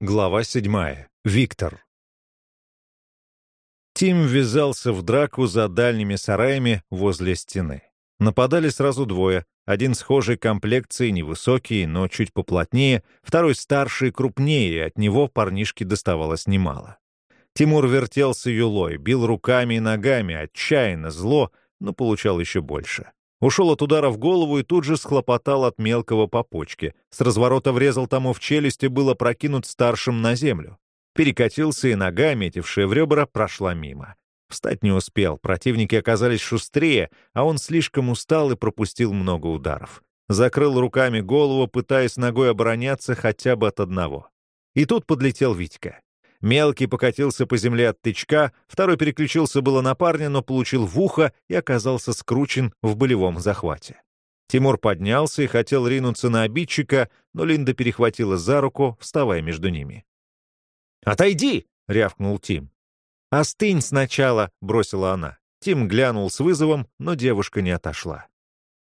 Глава седьмая. Виктор. Тим ввязался в драку за дальними сараями возле стены. Нападали сразу двое. Один схожей комплекции, невысокий, но чуть поплотнее, второй старше и крупнее, и от него парнишке доставалось немало. Тимур вертелся юлой, бил руками и ногами, отчаянно, зло, но получал еще больше. Ушел от удара в голову и тут же схлопотал от мелкого по почке. С разворота врезал тому в челюсть и был опрокинут старшим на землю. Перекатился и нога, метившая в ребра, прошла мимо. Встать не успел, противники оказались шустрее, а он слишком устал и пропустил много ударов. Закрыл руками голову, пытаясь ногой обороняться хотя бы от одного. И тут подлетел Витька. Мелкий покатился по земле от тычка, второй переключился было на парня, но получил в ухо и оказался скручен в болевом захвате. Тимур поднялся и хотел ринуться на обидчика, но Линда перехватила за руку, вставая между ними. «Отойди!» — рявкнул Тим. «Остынь сначала!» — бросила она. Тим глянул с вызовом, но девушка не отошла.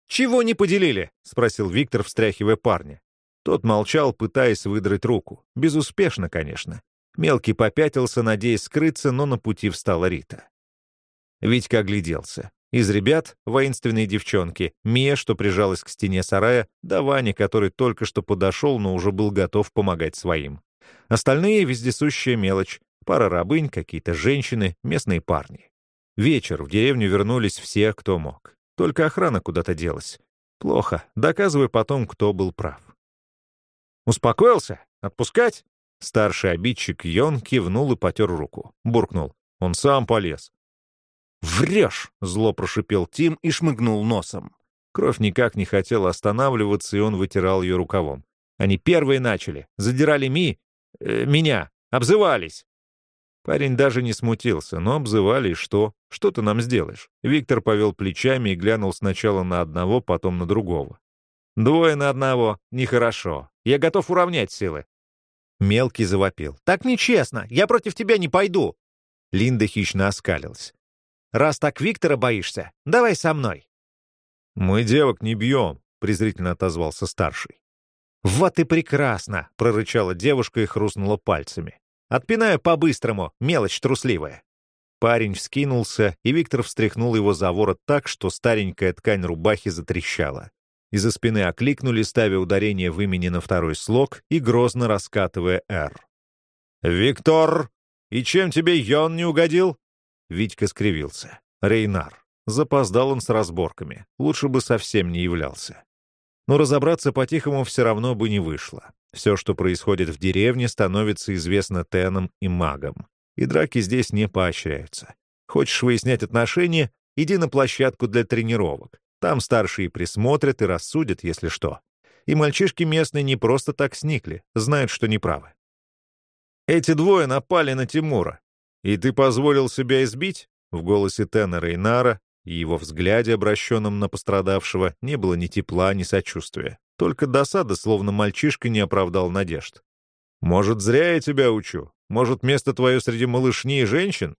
«Чего не поделили?» — спросил Виктор, встряхивая парня. Тот молчал, пытаясь выдрать руку. Безуспешно, конечно. Мелкий попятился, надеясь скрыться, но на пути встала Рита. Витька огляделся. Из ребят — воинственные девчонки, Мия, что прижалась к стене сарая, да Ваня, который только что подошел, но уже был готов помогать своим. Остальные — вездесущая мелочь, пара рабынь, какие-то женщины, местные парни. Вечер, в деревню вернулись все, кто мог. Только охрана куда-то делась. Плохо, доказывай потом, кто был прав. «Успокоился? Отпускать?» Старший обидчик Йон кивнул и потер руку. Буркнул. Он сам полез. «Врешь!» — зло прошипел Тим и шмыгнул носом. Кровь никак не хотела останавливаться, и он вытирал ее рукавом. Они первые начали. Задирали Ми... Э, меня. Обзывались. Парень даже не смутился, но обзывали, что? Что ты нам сделаешь? Виктор повел плечами и глянул сначала на одного, потом на другого. Двое на одного. Нехорошо. Я готов уравнять силы. Мелкий завопил. «Так нечестно! Я против тебя не пойду!» Линда хищно оскалилась. «Раз так Виктора боишься, давай со мной!» «Мы девок не бьем», — презрительно отозвался старший. «Вот и прекрасно!» — прорычала девушка и хрустнула пальцами. «Отпинаю по-быстрому, мелочь трусливая!» Парень вскинулся, и Виктор встряхнул его за ворот так, что старенькая ткань рубахи затрещала. Из-за спины окликнули, ставя ударение в имени на второй слог и грозно раскатывая «Р». «Виктор! И чем тебе Йон не угодил?» Витька скривился. «Рейнар. Запоздал он с разборками. Лучше бы совсем не являлся. Но разобраться по-тихому все равно бы не вышло. Все, что происходит в деревне, становится известно Тенам и магам. И драки здесь не поощряются. Хочешь выяснять отношения — иди на площадку для тренировок. Там старшие присмотрят и рассудят, если что. И мальчишки местные не просто так сникли, знают, что неправы. Эти двое напали на Тимура. И ты позволил себя избить? В голосе тенора Инара и его взгляде, обращенном на пострадавшего, не было ни тепла, ни сочувствия. Только досада, словно мальчишка не оправдал надежд. «Может, зря я тебя учу? Может, место твое среди малышней и женщин?»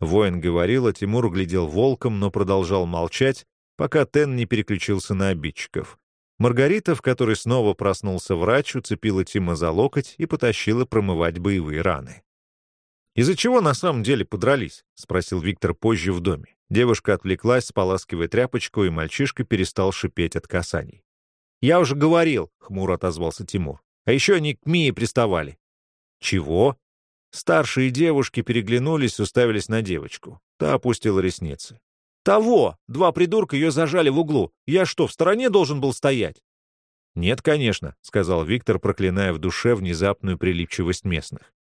Воин говорил, а Тимур глядел волком, но продолжал молчать, пока Тен не переключился на обидчиков. Маргарита, в которой снова проснулся врач, уцепила Тима за локоть и потащила промывать боевые раны. «Из-за чего на самом деле подрались?» — спросил Виктор позже в доме. Девушка отвлеклась, споласкивая тряпочку, и мальчишка перестал шипеть от касаний. «Я уже говорил», — хмуро отозвался Тимур. «А еще они к Мии приставали». «Чего?» Старшие девушки переглянулись, уставились на девочку. Та опустила ресницы. «Того! Два придурка ее зажали в углу. Я что, в стороне должен был стоять?» «Нет, конечно», — сказал Виктор, проклиная в душе внезапную прилипчивость местных.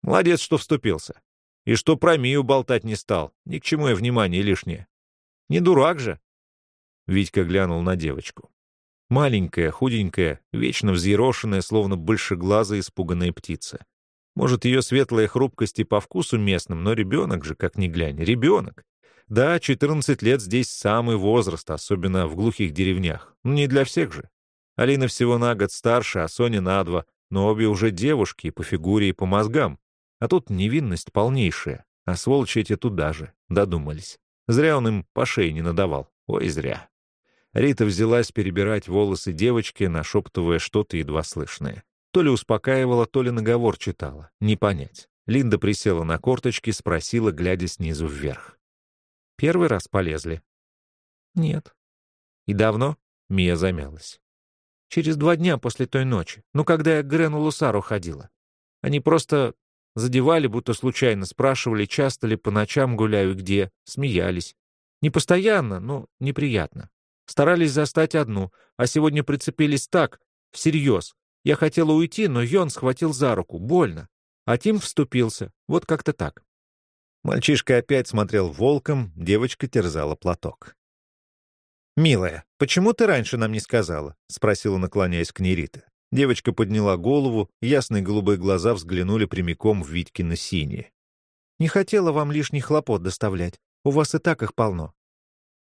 «Молодец, что вступился. И что про Мию болтать не стал. Ни к чему я внимание лишнее. Не дурак же». Витька глянул на девочку. Маленькая, худенькая, вечно взъерошенная, словно большеглазая испуганная птица. Может, ее светлая хрупкость и по вкусу местным, но ребенок же, как ни глянь, ребенок. Да, 14 лет здесь самый возраст, особенно в глухих деревнях. Ну, не для всех же. Алина всего на год старше, а Соня на два, но обе уже девушки и по фигуре, и по мозгам. А тут невинность полнейшая, а сволочи эти туда же, додумались. Зря он им по шее не надавал. Ой, зря. Рита взялась перебирать волосы девочки, нашептывая что-то едва слышное. То ли успокаивала, то ли наговор читала. Не понять. Линда присела на корточки, спросила, глядя снизу вверх. «Первый раз полезли?» «Нет». «И давно?» — Мия замялась. «Через два дня после той ночи. Ну, когда я к Грену Лусару ходила. Они просто задевали, будто случайно спрашивали, часто ли по ночам гуляю где, смеялись. Не постоянно, но неприятно. Старались застать одну, а сегодня прицепились так, всерьез. Я хотела уйти, но Йон схватил за руку, больно. А Тим вступился, вот как-то так. Мальчишка опять смотрел волком, девочка терзала платок. «Милая, почему ты раньше нам не сказала?» — спросила, наклоняясь к ней Рита. Девочка подняла голову, ясные голубые глаза взглянули прямиком в Витькино синие. «Не хотела вам лишних хлопот доставлять. У вас и так их полно».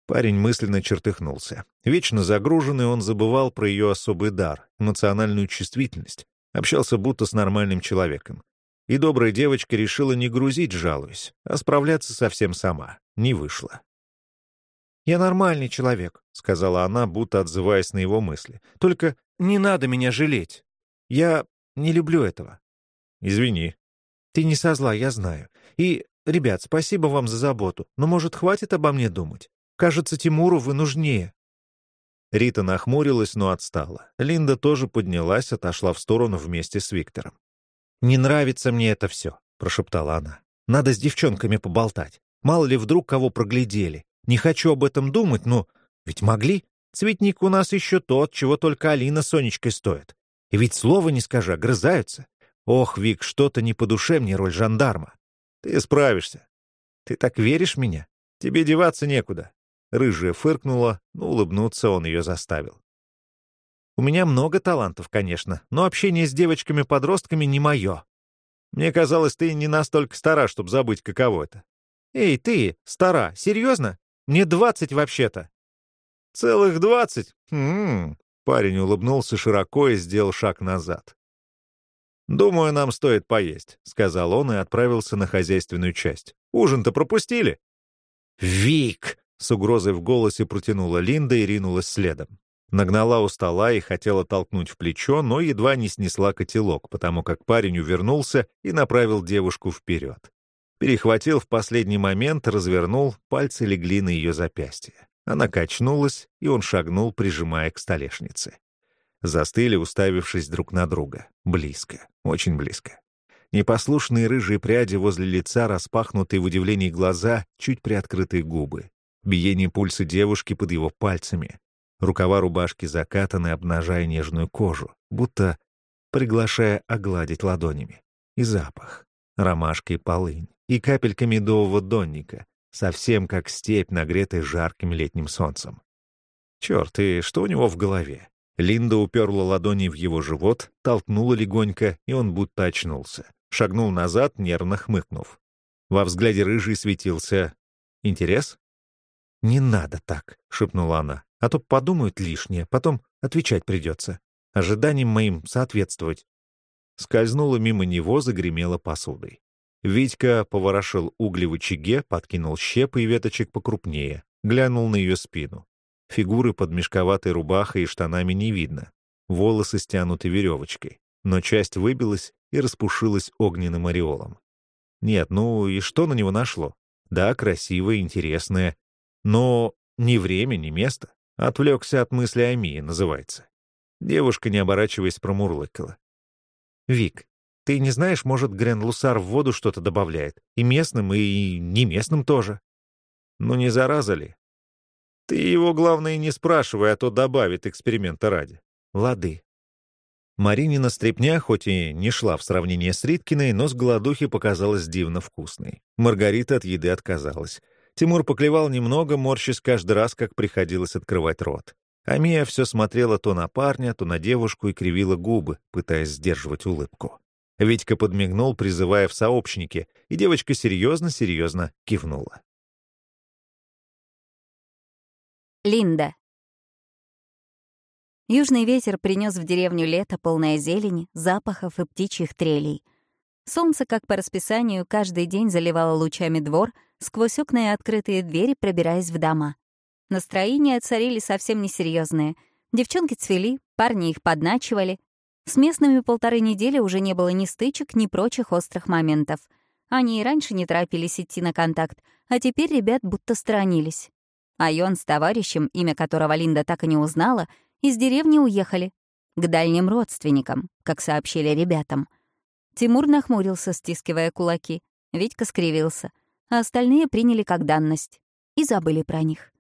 Парень мысленно чертыхнулся. Вечно загруженный он забывал про ее особый дар, эмоциональную чувствительность. Общался будто с нормальным человеком. И добрая девочка решила не грузить, жалуясь, а справляться совсем сама. Не вышло. «Я нормальный человек», — сказала она, будто отзываясь на его мысли. «Только не надо меня жалеть. Я не люблю этого». «Извини». «Ты не со зла, я знаю. И, ребят, спасибо вам за заботу, но, может, хватит обо мне думать? Кажется, Тимуру вы нужнее». Рита нахмурилась, но отстала. Линда тоже поднялась, отошла в сторону вместе с Виктором. «Не нравится мне это все», — прошептала она. «Надо с девчонками поболтать. Мало ли вдруг кого проглядели. Не хочу об этом думать, но ведь могли. Цветник у нас еще тот, чего только Алина Сонечкой стоит. И ведь слова не скажи, огрызаются. Ох, Вик, что-то не по душе мне роль жандарма. Ты справишься. Ты так веришь меня? Тебе деваться некуда». Рыжая фыркнула, но улыбнуться он ее заставил. У меня много талантов, конечно, но общение с девочками-подростками не мое. Мне казалось, ты не настолько стара, чтобы забыть, каково это. Эй, ты, стара, серьезно? Мне двадцать вообще-то. Целых двадцать? Хм. Парень улыбнулся широко и сделал шаг назад. «Думаю, нам стоит поесть», — сказал он и отправился на хозяйственную часть. «Ужин-то пропустили?» «Вик!» — с угрозой в голосе протянула Линда и ринулась следом. Нагнала у стола и хотела толкнуть в плечо, но едва не снесла котелок, потому как парень увернулся и направил девушку вперед. Перехватил в последний момент, развернул, пальцы легли на ее запястье. Она качнулась, и он шагнул, прижимая к столешнице. Застыли, уставившись друг на друга. Близко, очень близко. Непослушные рыжие пряди возле лица, распахнутые в удивлении глаза, чуть приоткрытые губы. Биение пульса девушки под его пальцами. Рукава рубашки закатаны, обнажая нежную кожу, будто приглашая огладить ладонями. И запах. Ромашка и полынь. И капелька медового донника. Совсем как степь, нагретая жарким летним солнцем. Черт, и что у него в голове? Линда уперла ладони в его живот, толкнула легонько, и он будто очнулся. Шагнул назад, нервно хмыкнув. Во взгляде рыжий светился интерес. «Не надо так», — шепнула она. А то подумают лишнее, потом отвечать придется. Ожиданиям моим соответствовать. Скользнула мимо него, загремела посудой. Витька поворошил угли в очаге, подкинул щепы и веточек покрупнее, глянул на ее спину. Фигуры под мешковатой рубахой и штанами не видно. Волосы стянуты веревочкой, но часть выбилась и распушилась огненным ореолом. Нет, ну и что на него нашло? Да, красивое, интересное, но ни время, ни место. Отвлекся от мысли о Мии, называется. Девушка, не оборачиваясь, промурлыкала. «Вик, ты не знаешь, может, Грен Лусар в воду что-то добавляет? И местным, и не местным тоже». «Ну не зараза ли?» «Ты его, главное, не спрашивай, а то добавит эксперимента ради». «Лады». Маринина стрепня, хоть и не шла в сравнение с Риткиной, но с голодухи показалась дивно вкусной. Маргарита от еды отказалась. Тимур поклевал немного, морщись каждый раз, как приходилось открывать рот. А Мия все смотрела то на парня, то на девушку и кривила губы, пытаясь сдерживать улыбку. Витька подмигнул, призывая в сообщники, и девочка серьезно-серьезно кивнула. Линда. Южный ветер принес в деревню лето, полное зелени, запахов и птичьих трелей. Солнце, как по расписанию, каждый день заливало лучами двор — сквозь окна и открытые двери пробираясь в дома. Настроения царили совсем несерьезные. Девчонки цвели, парни их подначивали. С местными полторы недели уже не было ни стычек, ни прочих острых моментов. Они и раньше не торопились идти на контакт, а теперь ребят будто сторонились. Айон с товарищем, имя которого Линда так и не узнала, из деревни уехали. К дальним родственникам, как сообщили ребятам. Тимур нахмурился, стискивая кулаки. Витька скривился, а остальные приняли как данность и забыли про них.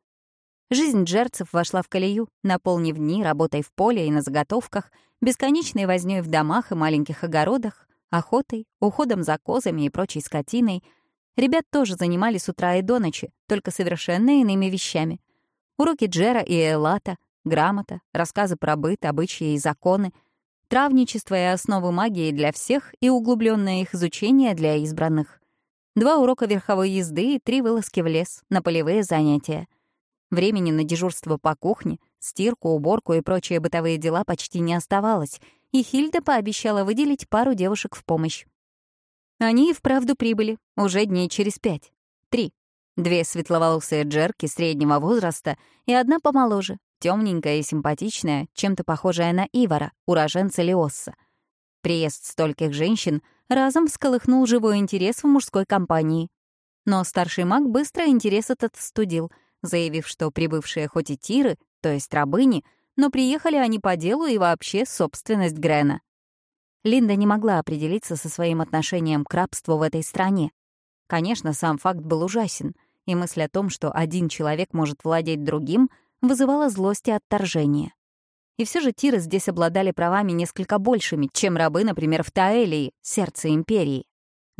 Жизнь джерцев вошла в колею, наполнив дни работой в поле и на заготовках, бесконечной вознёй в домах и маленьких огородах, охотой, уходом за козами и прочей скотиной. Ребят тоже занимались с утра и до ночи, только совершенно иными вещами. Уроки Джера и Элата, грамота, рассказы про быт, обычаи и законы, травничество и основы магии для всех и углубленное их изучение для избранных. Два урока верховой езды и три вылазки в лес на полевые занятия — Времени на дежурство по кухне, стирку, уборку и прочие бытовые дела почти не оставалось, и Хильда пообещала выделить пару девушек в помощь. Они и вправду прибыли, уже дней через пять. Три. Две светловолосые джерки среднего возраста и одна помоложе, темненькая и симпатичная, чем-то похожая на Ивара, уроженца Леосса. Приезд стольких женщин разом всколыхнул живой интерес в мужской компании. Но старший маг быстро интерес этот студил — заявив, что прибывшие хоть и тиры, то есть рабыни, но приехали они по делу и вообще собственность Грена. Линда не могла определиться со своим отношением к рабству в этой стране. Конечно, сам факт был ужасен, и мысль о том, что один человек может владеть другим, вызывала злость и отторжение. И все же тиры здесь обладали правами несколько большими, чем рабы, например, в Таэлии, сердце империи.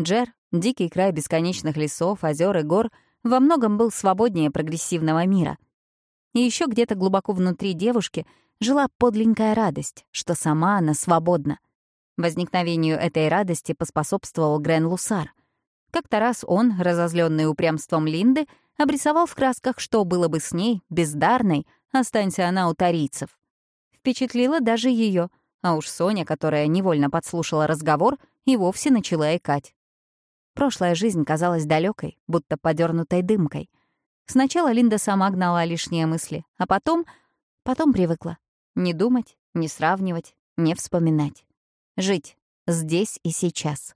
Джер, дикий край бесконечных лесов, озер и гор — во многом был свободнее прогрессивного мира. И еще где-то глубоко внутри девушки жила подленькая радость, что сама она свободна. Возникновению этой радости поспособствовал Грен Лусар. Как-то раз он, разозленный упрямством Линды, обрисовал в красках, что было бы с ней, бездарной, останься она у тарийцев. Впечатлило даже ее, а уж Соня, которая невольно подслушала разговор, и вовсе начала икать. Прошлая жизнь казалась далекой, будто подернутой дымкой. Сначала Линда сама гнала лишние мысли, а потом... потом привыкла. Не думать, не сравнивать, не вспоминать. Жить здесь и сейчас.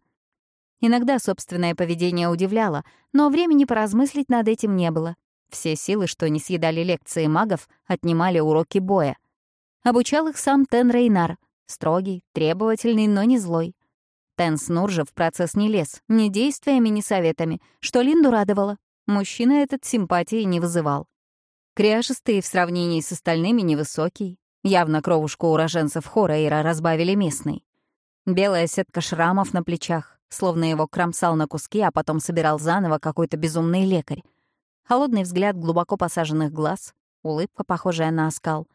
Иногда собственное поведение удивляло, но времени поразмыслить над этим не было. Все силы, что не съедали лекции магов, отнимали уроки боя. Обучал их сам Тен Рейнар, строгий, требовательный, но не злой. Тен Снур же в процесс не лез, ни действиями, ни советами, что Линду радовало. Мужчина этот симпатии не вызывал. Кряжистый в сравнении с остальными невысокий. Явно кровушку уроженцев Хорейра разбавили местный. Белая сетка шрамов на плечах, словно его кромсал на куски, а потом собирал заново какой-то безумный лекарь. Холодный взгляд глубоко посаженных глаз, улыбка, похожая на оскал.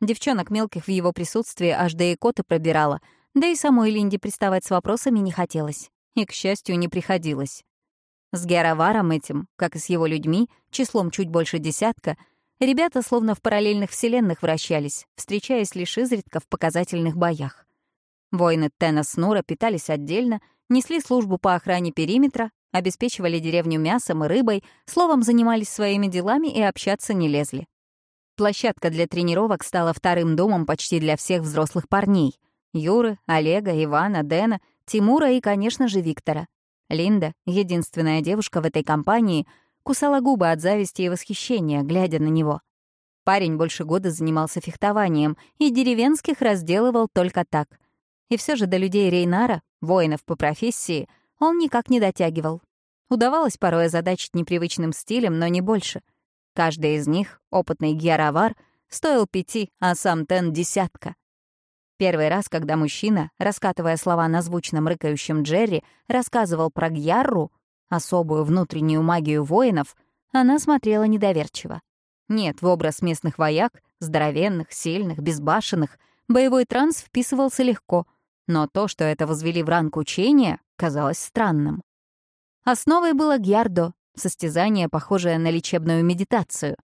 Девчонок мелких в его присутствии аж до икоты пробирала — да и самой Линде приставать с вопросами не хотелось. И, к счастью, не приходилось. С Героваром этим, как и с его людьми, числом чуть больше десятка, ребята словно в параллельных вселенных вращались, встречаясь лишь изредка в показательных боях. Воины Тена Снура питались отдельно, несли службу по охране периметра, обеспечивали деревню мясом и рыбой, словом, занимались своими делами и общаться не лезли. Площадка для тренировок стала вторым домом почти для всех взрослых парней. Юры, Олега, Ивана, Дэна, Тимура и, конечно же, Виктора. Линда, единственная девушка в этой компании, кусала губы от зависти и восхищения, глядя на него. Парень больше года занимался фехтованием и деревенских разделывал только так. И все же до людей Рейнара, воинов по профессии, он никак не дотягивал. Удавалось порой озадачить непривычным стилем, но не больше. Каждый из них, опытный гьяровар, стоил пяти, а сам Тен — десятка. Первый раз, когда мужчина, раскатывая слова на звучном рыкающем Джерри, рассказывал про Гьярру, особую внутреннюю магию воинов, она смотрела недоверчиво. Нет, в образ местных вояк, здоровенных, сильных, безбашенных, боевой транс вписывался легко, но то, что это возвели в ранг учения, казалось странным. Основой было гьярдо, состязание, похожее на лечебную медитацию.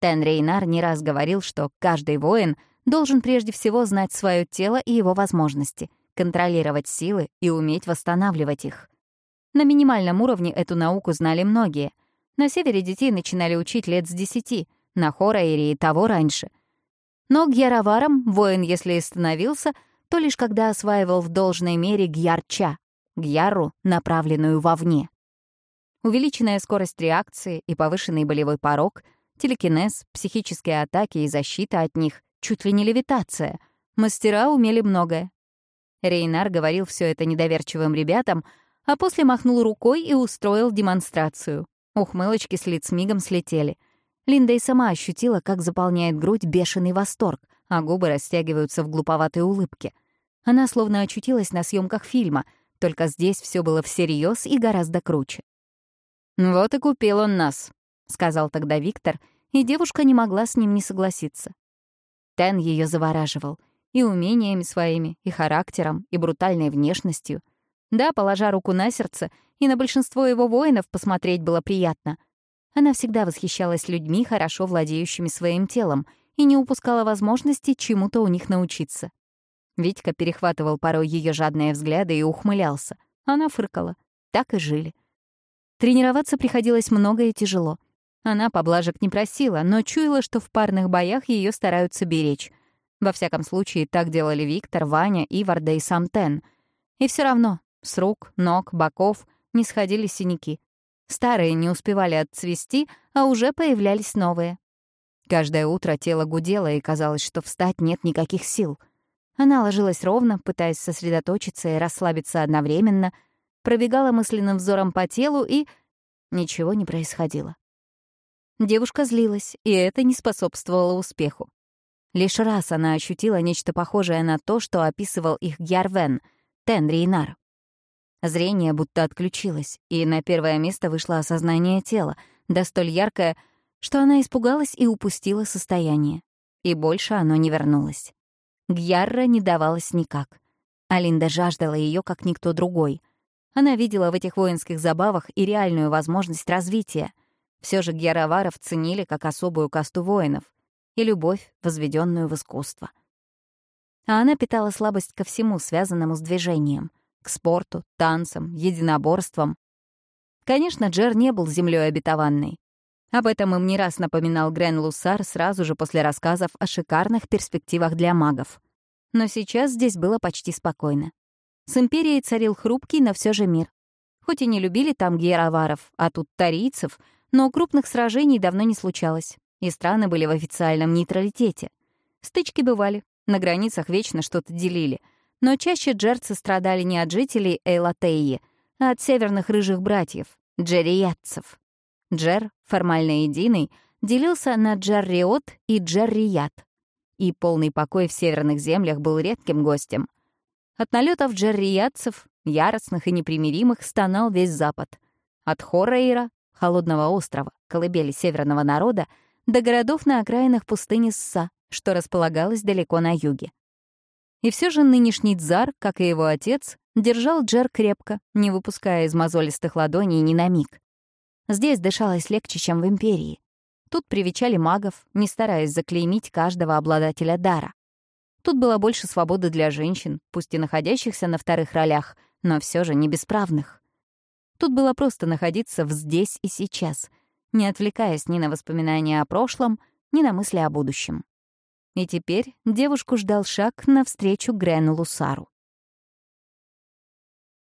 Тен Рейнар не раз говорил, что каждый воин — должен прежде всего знать свое тело и его возможности, контролировать силы и уметь восстанавливать их. На минимальном уровне эту науку знали многие. На севере детей начинали учить лет с десяти, на Хораире и того раньше. Но к Яроварам воин, если и становился, то лишь когда осваивал в должной мере гьярча, гьяру, направленную вовне. Увеличенная скорость реакции и повышенный болевой порог, телекинез, психические атаки и защита от них, чуть ли не левитация. Мастера умели многое. Рейнар говорил все это недоверчивым ребятам, а после махнул рукой и устроил демонстрацию. Ухмылочки с лиц мигом слетели. Линда и сама ощутила, как заполняет грудь бешеный восторг, а губы растягиваются в глуповатой улыбке. Она словно очутилась на съемках фильма, только здесь все было всерьез и гораздо круче. «Вот и купил он нас», — сказал тогда Виктор, и девушка не могла с ним не согласиться. Тен ее завораживал и умениями своими, и характером, и брутальной внешностью — да, положа руку на сердце, и на большинство его воинов посмотреть было приятно. Она всегда восхищалась людьми, хорошо владеющими своим телом, и не упускала возможности чему-то у них научиться. Витька перехватывал порой ее жадные взгляды и ухмылялся. Она фыркала. Так и жили. Тренироваться приходилось много и тяжело. Она поблажек не просила, но чуяла, что в парных боях ее стараются беречь. Во всяком случае, так делали Виктор, Ваня, Иварда и сам Тен. И все равно с рук, ног, боков не сходили синяки. Старые не успевали отцвести, а уже появлялись новые. Каждое утро тело гудело, и казалось, что встать нет никаких сил. Она ложилась ровно, пытаясь сосредоточиться и расслабиться одновременно, пробегала мысленным взором по телу, и ничего не происходило. Девушка злилась, и это не способствовало успеху. Лишь раз она ощутила нечто похожее на то, что описывал их Гярвен, Тенри Инар. Зрение будто отключилось, и на первое место вышло осознание тела, да столь яркое, что она испугалась и упустила состояние. И больше оно не вернулось. Гьярра не давалась никак. Алинда жаждала ее, как никто другой. Она видела в этих воинских забавах и реальную возможность развития. Все же гьяроваров ценили как особую касту воинов и любовь, возведенную в искусство. А она питала слабость ко всему, связанному с движением — к спорту, танцам, единоборствам. Конечно, Джер не был землей обетованной. Об этом им не раз напоминал Грен Лусар сразу же после рассказов о шикарных перспективах для магов. Но сейчас здесь было почти спокойно. С Империей царил хрупкий, но все же мир. Хоть и не любили там героваров, а тут тарийцев, но крупных сражений давно не случалось, и страны были в официальном нейтралитете. Стычки бывали, на границах вечно что-то делили — но чаще джерцы страдали не от жителей Эйлатеи, а от северных рыжих братьев, джерриятцев. Джер, формально единый, делился на джерриот и джеррият. И полный покой в северных землях был редким гостем. От налетов джерриятцев, яростных и непримиримых, стонал весь запад. От Хорейра, холодного острова, колыбели северного народа, до городов на окраинах пустыни Сса, что располагалось далеко на юге. И все же нынешний Дзар, как и его отец, держал Джер крепко, не выпуская из мозолистых ладоней ни на миг. Здесь дышалось легче, чем в Империи. Тут привечали магов, не стараясь заклеймить каждого обладателя дара. Тут было больше свободы для женщин, пусть и находящихся на вторых ролях, но все же не бесправных. Тут было просто находиться в здесь и сейчас, не отвлекаясь ни на воспоминания о прошлом, ни на мысли о будущем. И теперь девушку ждал шаг навстречу Грену Лусару.